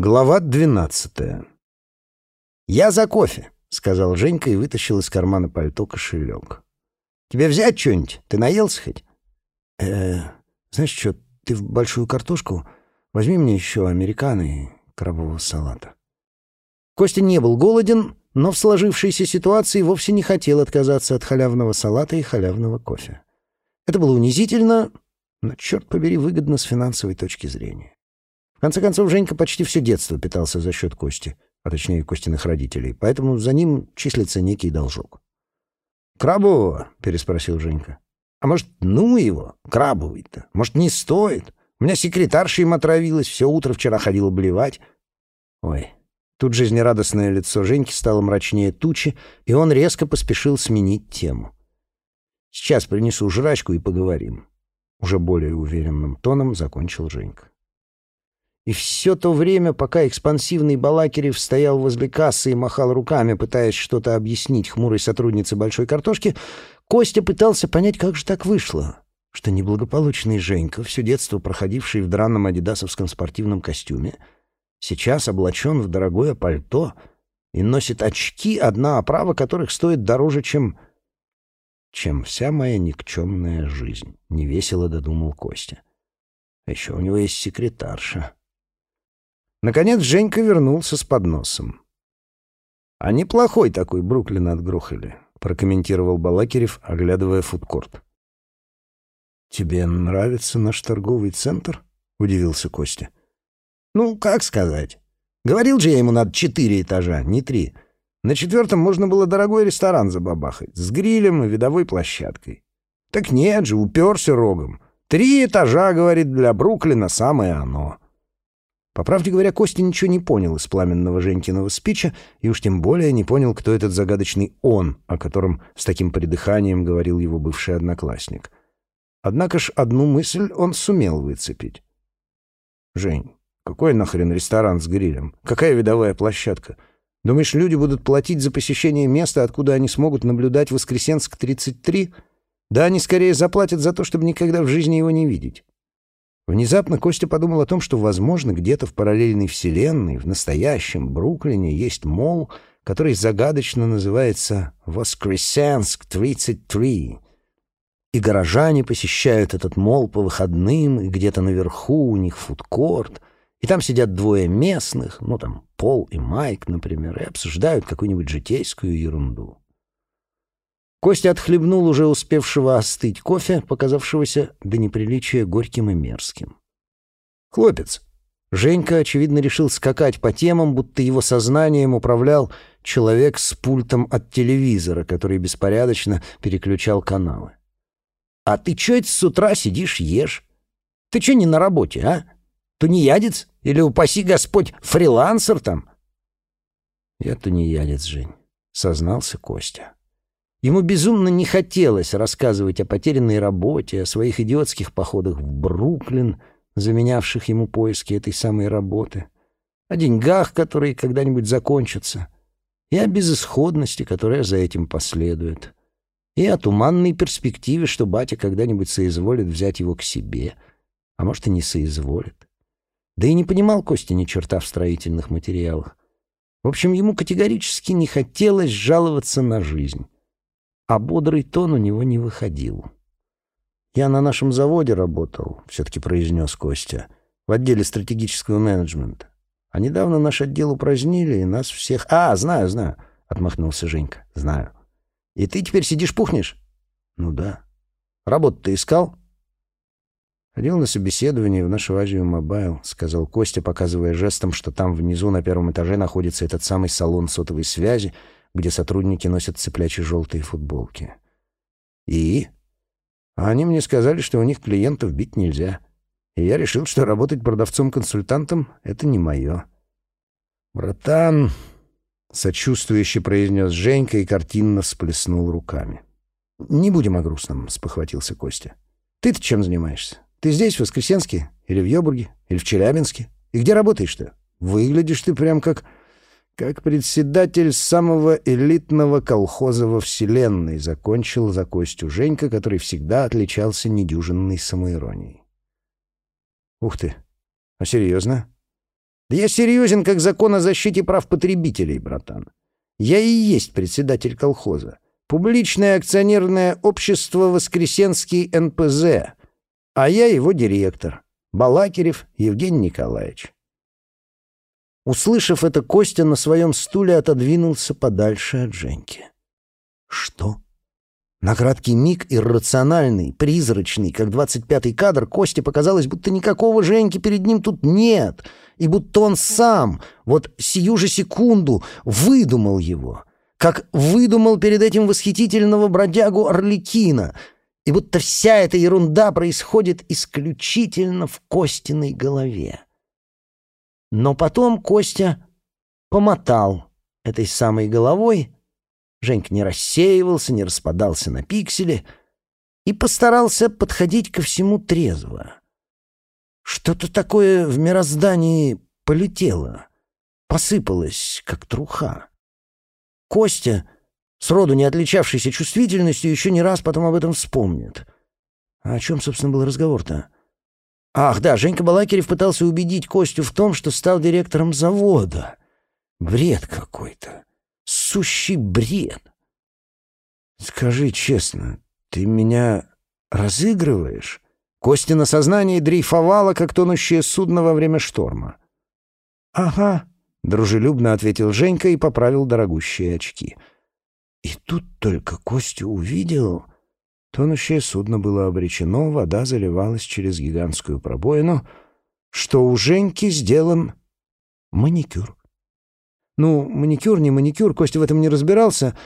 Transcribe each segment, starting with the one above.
Глава двенадцатая. «Я за кофе», — сказал Женька и вытащил из кармана пальто кошелек. «Тебе взять что-нибудь? Ты наелся хоть?» «Э, знаешь что, ты в большую картошку возьми мне еще американо и крабового салата». Костя не был голоден, но в сложившейся ситуации вовсе не хотел отказаться от халявного салата и халявного кофе. Это было унизительно, но, черт побери, выгодно с финансовой точки зрения. В конце концов, Женька почти все детство питался за счет Кости, а точнее Костиных родителей, поэтому за ним числится некий должок. «Крабового?» — переспросил Женька. «А может, ну его, крабовый-то? Может, не стоит? У меня секретарша им отравилась, все утро вчера ходила блевать». «Ой». Тут жизнерадостное лицо Женьки стало мрачнее тучи, и он резко поспешил сменить тему. «Сейчас принесу жрачку и поговорим». Уже более уверенным тоном закончил Женька. И все то время, пока экспансивный Балакирев стоял возле кассы и махал руками, пытаясь что-то объяснить хмурой сотруднице большой картошки, Костя пытался понять, как же так вышло, что неблагополучный Женька, все детство проходивший в драном адидасовском спортивном костюме, сейчас облачен в дорогое пальто и носит очки, одна оправа которых стоит дороже, чем... чем вся моя никчемная жизнь, — невесело додумал Костя. А еще у него есть секретарша. Наконец Женька вернулся с подносом. «А неплохой такой Бруклин отгрохали», — прокомментировал Балакирев, оглядывая фудкорт. «Тебе нравится наш торговый центр?» — удивился Костя. «Ну, как сказать. Говорил же я ему, надо четыре этажа, не три. На четвертом можно было дорогой ресторан забабахать, с грилем и видовой площадкой. Так нет же, уперся рогом. Три этажа, говорит, для Бруклина самое оно». По правде говоря, Костя ничего не понял из пламенного Женькиного спича, и уж тем более не понял, кто этот загадочный «он», о котором с таким придыханием говорил его бывший одноклассник. Однако ж одну мысль он сумел выцепить. «Жень, какой нахрен ресторан с грилем? Какая видовая площадка? Думаешь, люди будут платить за посещение места, откуда они смогут наблюдать Воскресенск-33? Да они скорее заплатят за то, чтобы никогда в жизни его не видеть». Внезапно Костя подумал о том, что, возможно, где-то в параллельной вселенной, в настоящем Бруклине, есть мол, который загадочно называется «Воскресенск-33». И горожане посещают этот мол по выходным, и где-то наверху у них фудкорт, и там сидят двое местных, ну там Пол и Майк, например, и обсуждают какую-нибудь житейскую ерунду. Костя отхлебнул уже успевшего остыть кофе, показавшегося до неприличия горьким и мерзким. «Хлопец!» Женька, очевидно, решил скакать по темам, будто его сознанием управлял человек с пультом от телевизора, который беспорядочно переключал каналы. «А ты чё это с утра сидишь, ешь? Ты чё не на работе, а? Тунеядец? Или, упаси Господь, фрилансер там?» «Я тунеядец, Жень», — сознался Костя. Ему безумно не хотелось рассказывать о потерянной работе, о своих идиотских походах в Бруклин, заменявших ему поиски этой самой работы, о деньгах, которые когда-нибудь закончатся, и о безысходности, которая за этим последует, и о туманной перспективе, что батя когда-нибудь соизволит взять его к себе, а может и не соизволит. Да и не понимал Костя ни черта в строительных материалах. В общем, ему категорически не хотелось жаловаться на жизнь а бодрый тон у него не выходил. «Я на нашем заводе работал», — все-таки произнес Костя, «в отделе стратегического менеджмента. А недавно наш отдел упразднили, и нас всех...» «А, знаю, знаю», — отмахнулся Женька, «знаю. И ты теперь сидишь пухнешь?» «Ну да». «Работу ты искал?» «Ходил на собеседование в нашу Азию Мобайл», — сказал Костя, показывая жестом, что там внизу на первом этаже находится этот самый салон сотовой связи, где сотрудники носят цыплячьи желтые футболки. И? А они мне сказали, что у них клиентов бить нельзя. И я решил, что работать продавцом-консультантом — это не мое. «Братан», — сочувствующе произнес Женька и картинно всплеснул руками. «Не будем о грустном», — спохватился Костя. «Ты-то чем занимаешься? Ты здесь, в Воскресенске? Или в Йобурге? Или в Челябинске? И где работаешь-то? Выглядишь ты прям как...» Как председатель самого элитного колхоза во Вселенной закончил за Костю Женька, который всегда отличался недюжинной самоиронией. «Ух ты! А серьезно?» Да я серьезен, как закон о защите прав потребителей, братан. Я и есть председатель колхоза. Публичное акционерное общество «Воскресенский НПЗ», а я его директор, Балакирев Евгений Николаевич. Услышав это, Костя на своем стуле отодвинулся подальше от Женьки. Что? На краткий миг иррациональный, призрачный, как двадцать пятый кадр, Косте показалось, будто никакого Женьки перед ним тут нет, и будто он сам, вот сию же секунду, выдумал его, как выдумал перед этим восхитительного бродягу Орликина, и будто вся эта ерунда происходит исключительно в Костиной голове. Но потом Костя помотал этой самой головой, Женька не рассеивался, не распадался на пиксели и постарался подходить ко всему трезво. Что-то такое в мироздании полетело, посыпалось, как труха. Костя, сроду не отличавшийся чувствительностью, еще не раз потом об этом вспомнит. А о чем, собственно, был разговор-то? Ах, да, Женька Балакирев пытался убедить Костю в том, что стал директором завода. Бред какой-то сущий бред. Скажи честно, ты меня разыгрываешь? Костина сознание дрейфовало, как тонущее судно во время шторма. «Ага», — дружелюбно ответил Женька и поправил дорогущие очки. И тут только Костю увидел... Тонущее судно было обречено, вода заливалась через гигантскую пробоину, что у Женьки сделан маникюр. Ну, маникюр, не маникюр, Костя в этом не разбирался,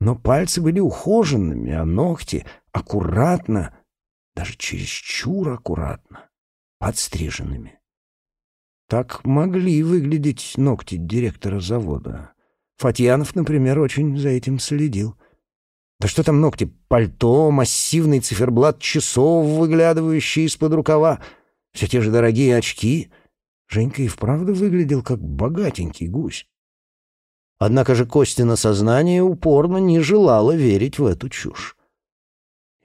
но пальцы были ухоженными, а ногти аккуратно, даже чересчур аккуратно, подстриженными. Так могли выглядеть ногти директора завода. Фатьянов, например, очень за этим следил. Да что там ногти? Пальто, массивный циферблат часов, выглядывающий из-под рукава, все те же дорогие очки. Женька и вправду выглядел как богатенький гусь. Однако же Костина сознание упорно не желало верить в эту чушь.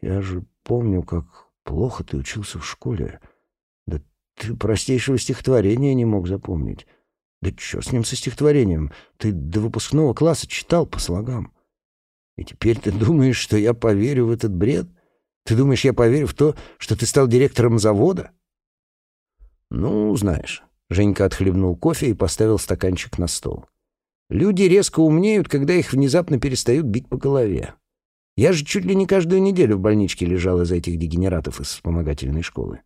«Я же помню, как плохо ты учился в школе. Да ты простейшего стихотворения не мог запомнить. Да что с ним со стихотворением? Ты до выпускного класса читал по слогам. И теперь ты думаешь, что я поверю в этот бред? Ты думаешь, я поверю в то, что ты стал директором завода?» «Ну, знаешь». Женька отхлебнул кофе и поставил стаканчик на стол. Люди резко умнеют, когда их внезапно перестают бить по голове. Я же чуть ли не каждую неделю в больничке лежал из-за этих дегенератов из вспомогательной школы.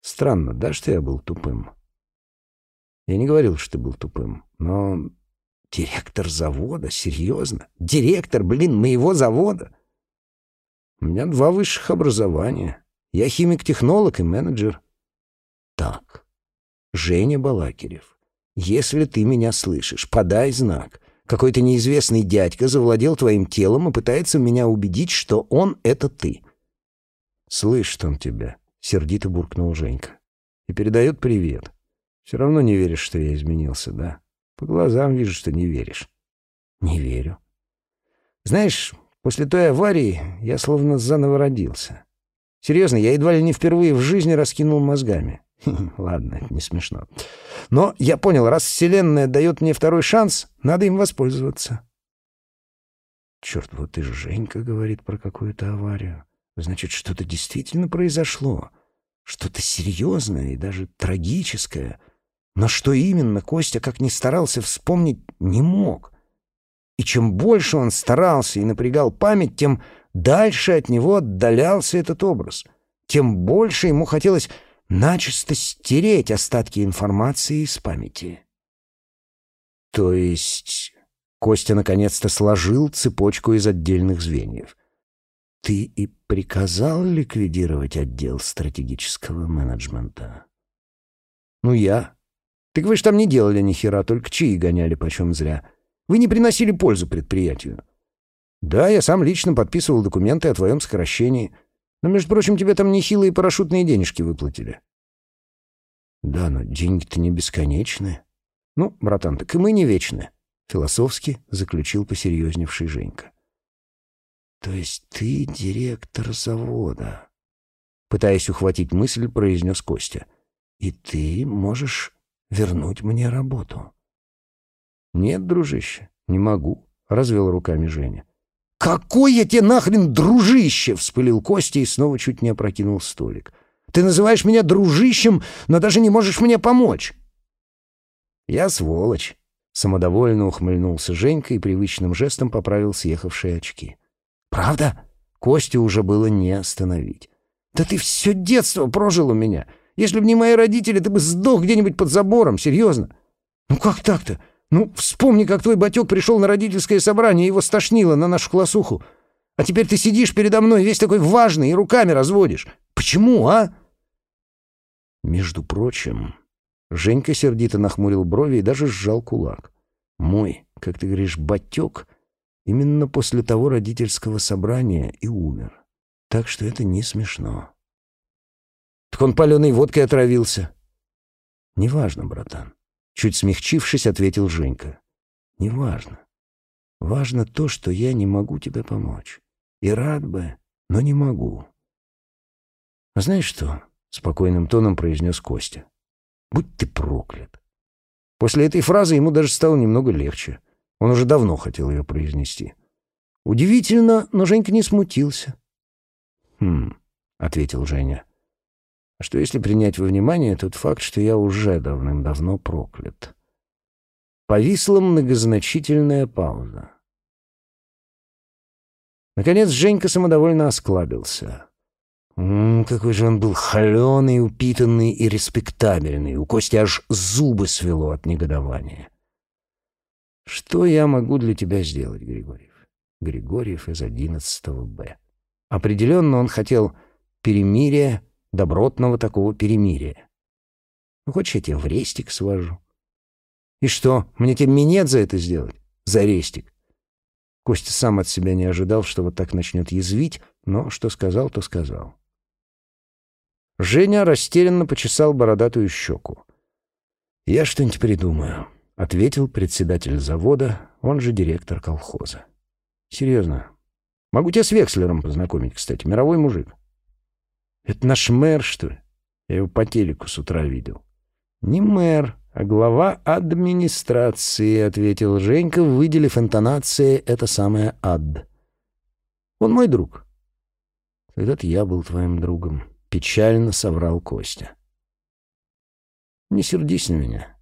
Странно, да, что я был тупым? Я не говорил, что ты был тупым, но... Директор завода? Серьезно? Директор, блин, моего завода? У меня два высших образования. Я химик-технолог и менеджер. Так, Женя Балакирев. Если ты меня слышишь, подай знак. Какой-то неизвестный дядька завладел твоим телом и пытается меня убедить, что он — это ты. Слышит он тебя, — сердито буркнул Женька. И передает привет. Все равно не веришь, что я изменился, да? По глазам вижу, что не веришь. Не верю. Знаешь, после той аварии я словно заново родился. Серьезно, я едва ли не впервые в жизни раскинул мозгами. Ладно, это не смешно. Но я понял, раз Вселенная дает мне второй шанс, надо им воспользоваться. Черт, вот и Женька говорит про какую-то аварию. Значит, что-то действительно произошло. Что-то серьезное и даже трагическое. Но что именно, Костя, как ни старался вспомнить, не мог. И чем больше он старался и напрягал память, тем дальше от него отдалялся этот образ. Тем больше ему хотелось начисто стереть остатки информации из памяти. То есть Костя наконец-то сложил цепочку из отдельных звеньев. Ты и приказал ликвидировать отдел стратегического менеджмента? Ну, я. Так вы ж там не делали ни хера, только чаи гоняли почем зря. Вы не приносили пользу предприятию. Да, я сам лично подписывал документы о твоем сокращении. Но, между прочим, тебе там нехилые парашютные денежки выплатили. Да, но деньги-то не бесконечные. Ну, братан, так и мы не вечны. Философски заключил посерьезневший Женька. То есть ты директор завода? Пытаясь ухватить мысль, произнес Костя. И ты можешь вернуть мне работу. «Нет, дружище, не могу», — развел руками Женя. «Какой я тебе нахрен дружище!» — вспылил Костя и снова чуть не опрокинул столик. «Ты называешь меня дружищем, но даже не можешь мне помочь!» «Я сволочь!» — самодовольно ухмыльнулся Женька и привычным жестом поправил съехавшие очки. «Правда?» — Костю уже было не остановить. «Да ты все детство прожил у меня! Если б не мои родители, ты бы сдох где-нибудь под забором, серьезно! Ну как так-то? Ну, вспомни, как твой батек пришел на родительское собрание, и его стошнило на нашу классуху. А теперь ты сидишь передо мной весь такой важный и руками разводишь. Почему, а?» Между прочим, Женька сердито нахмурил брови и даже сжал кулак. «Мой, как ты говоришь, батек именно после того родительского собрания и умер. Так что это не смешно». «Так он паленой водкой отравился». «Неважно, братан. Чуть смягчившись, ответил Женька. «Неважно. Важно то, что я не могу тебе помочь. И рад бы, но не могу». «А знаешь что?» — спокойным тоном произнес Костя. «Будь ты проклят». После этой фразы ему даже стало немного легче. Он уже давно хотел ее произнести. Удивительно, но Женька не смутился. «Хм», — ответил Женя. Что если принять во внимание тот факт, что я уже давным-давно проклят? Повисла многозначительная пауза. Наконец Женька самодовольно осклабился. М -м, какой же он был холеный, упитанный и респектабельный. У Кости аж зубы свело от негодования. «Что я могу для тебя сделать, Григорьев?» Григорьев из 11 Б. Определенно он хотел перемирия, добротного такого перемирия. Хочешь, я тебя в рестик свожу? И что, мне тебе минет за это сделать? За рестик. Костя сам от себя не ожидал, что вот так начнет язвить, но что сказал, то сказал. Женя растерянно почесал бородатую щеку. «Я что-нибудь придумаю», — ответил председатель завода, он же директор колхоза. «Серьезно. Могу тебя с Векслером познакомить, кстати, мировой мужик. Это наш мэр, что ли? Я его по телеку с утра видел. Не мэр, а глава администрации, ответил Женька, выделив интонацией это самое «ад». Он мой друг. Когда-то я был твоим другом. Печально соврал Костя. Не сердись на меня.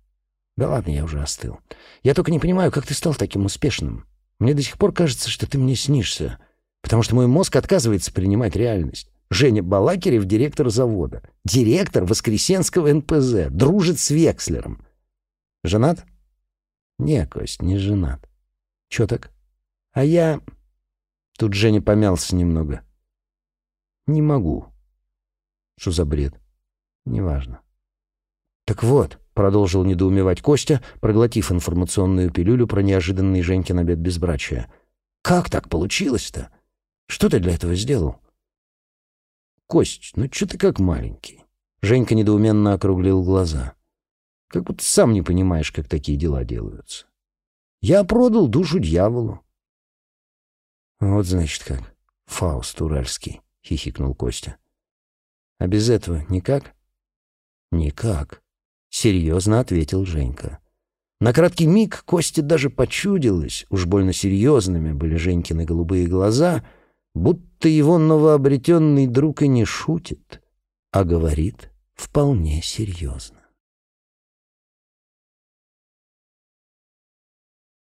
Да ладно, я уже остыл. Я только не понимаю, как ты стал таким успешным. Мне до сих пор кажется, что ты мне снишься, потому что мой мозг отказывается принимать реальность. Женя Балакирев — директор завода. Директор Воскресенского НПЗ. Дружит с Векслером. Женат? Не, Кость, не женат. Чё так? А я... Тут Женя помялся немного. Не могу. Что за бред? Неважно. Так вот, продолжил недоумевать Костя, проглотив информационную пилюлю про неожиданный Женькин обед безбрачия. Как так получилось-то? Что ты для этого сделал? «Кость, ну что ты как маленький?» Женька недоуменно округлил глаза. «Как будто сам не понимаешь, как такие дела делаются. Я продал душу дьяволу». «Вот, значит, как. Фауст Уральский», — хихикнул Костя. «А без этого никак?» «Никак», — серьезно ответил Женька. На краткий миг Косте даже почудилось, уж больно серьезными были Женькины голубые глаза — будто его новообретенный друг и не шутит, а говорит вполне серьезно.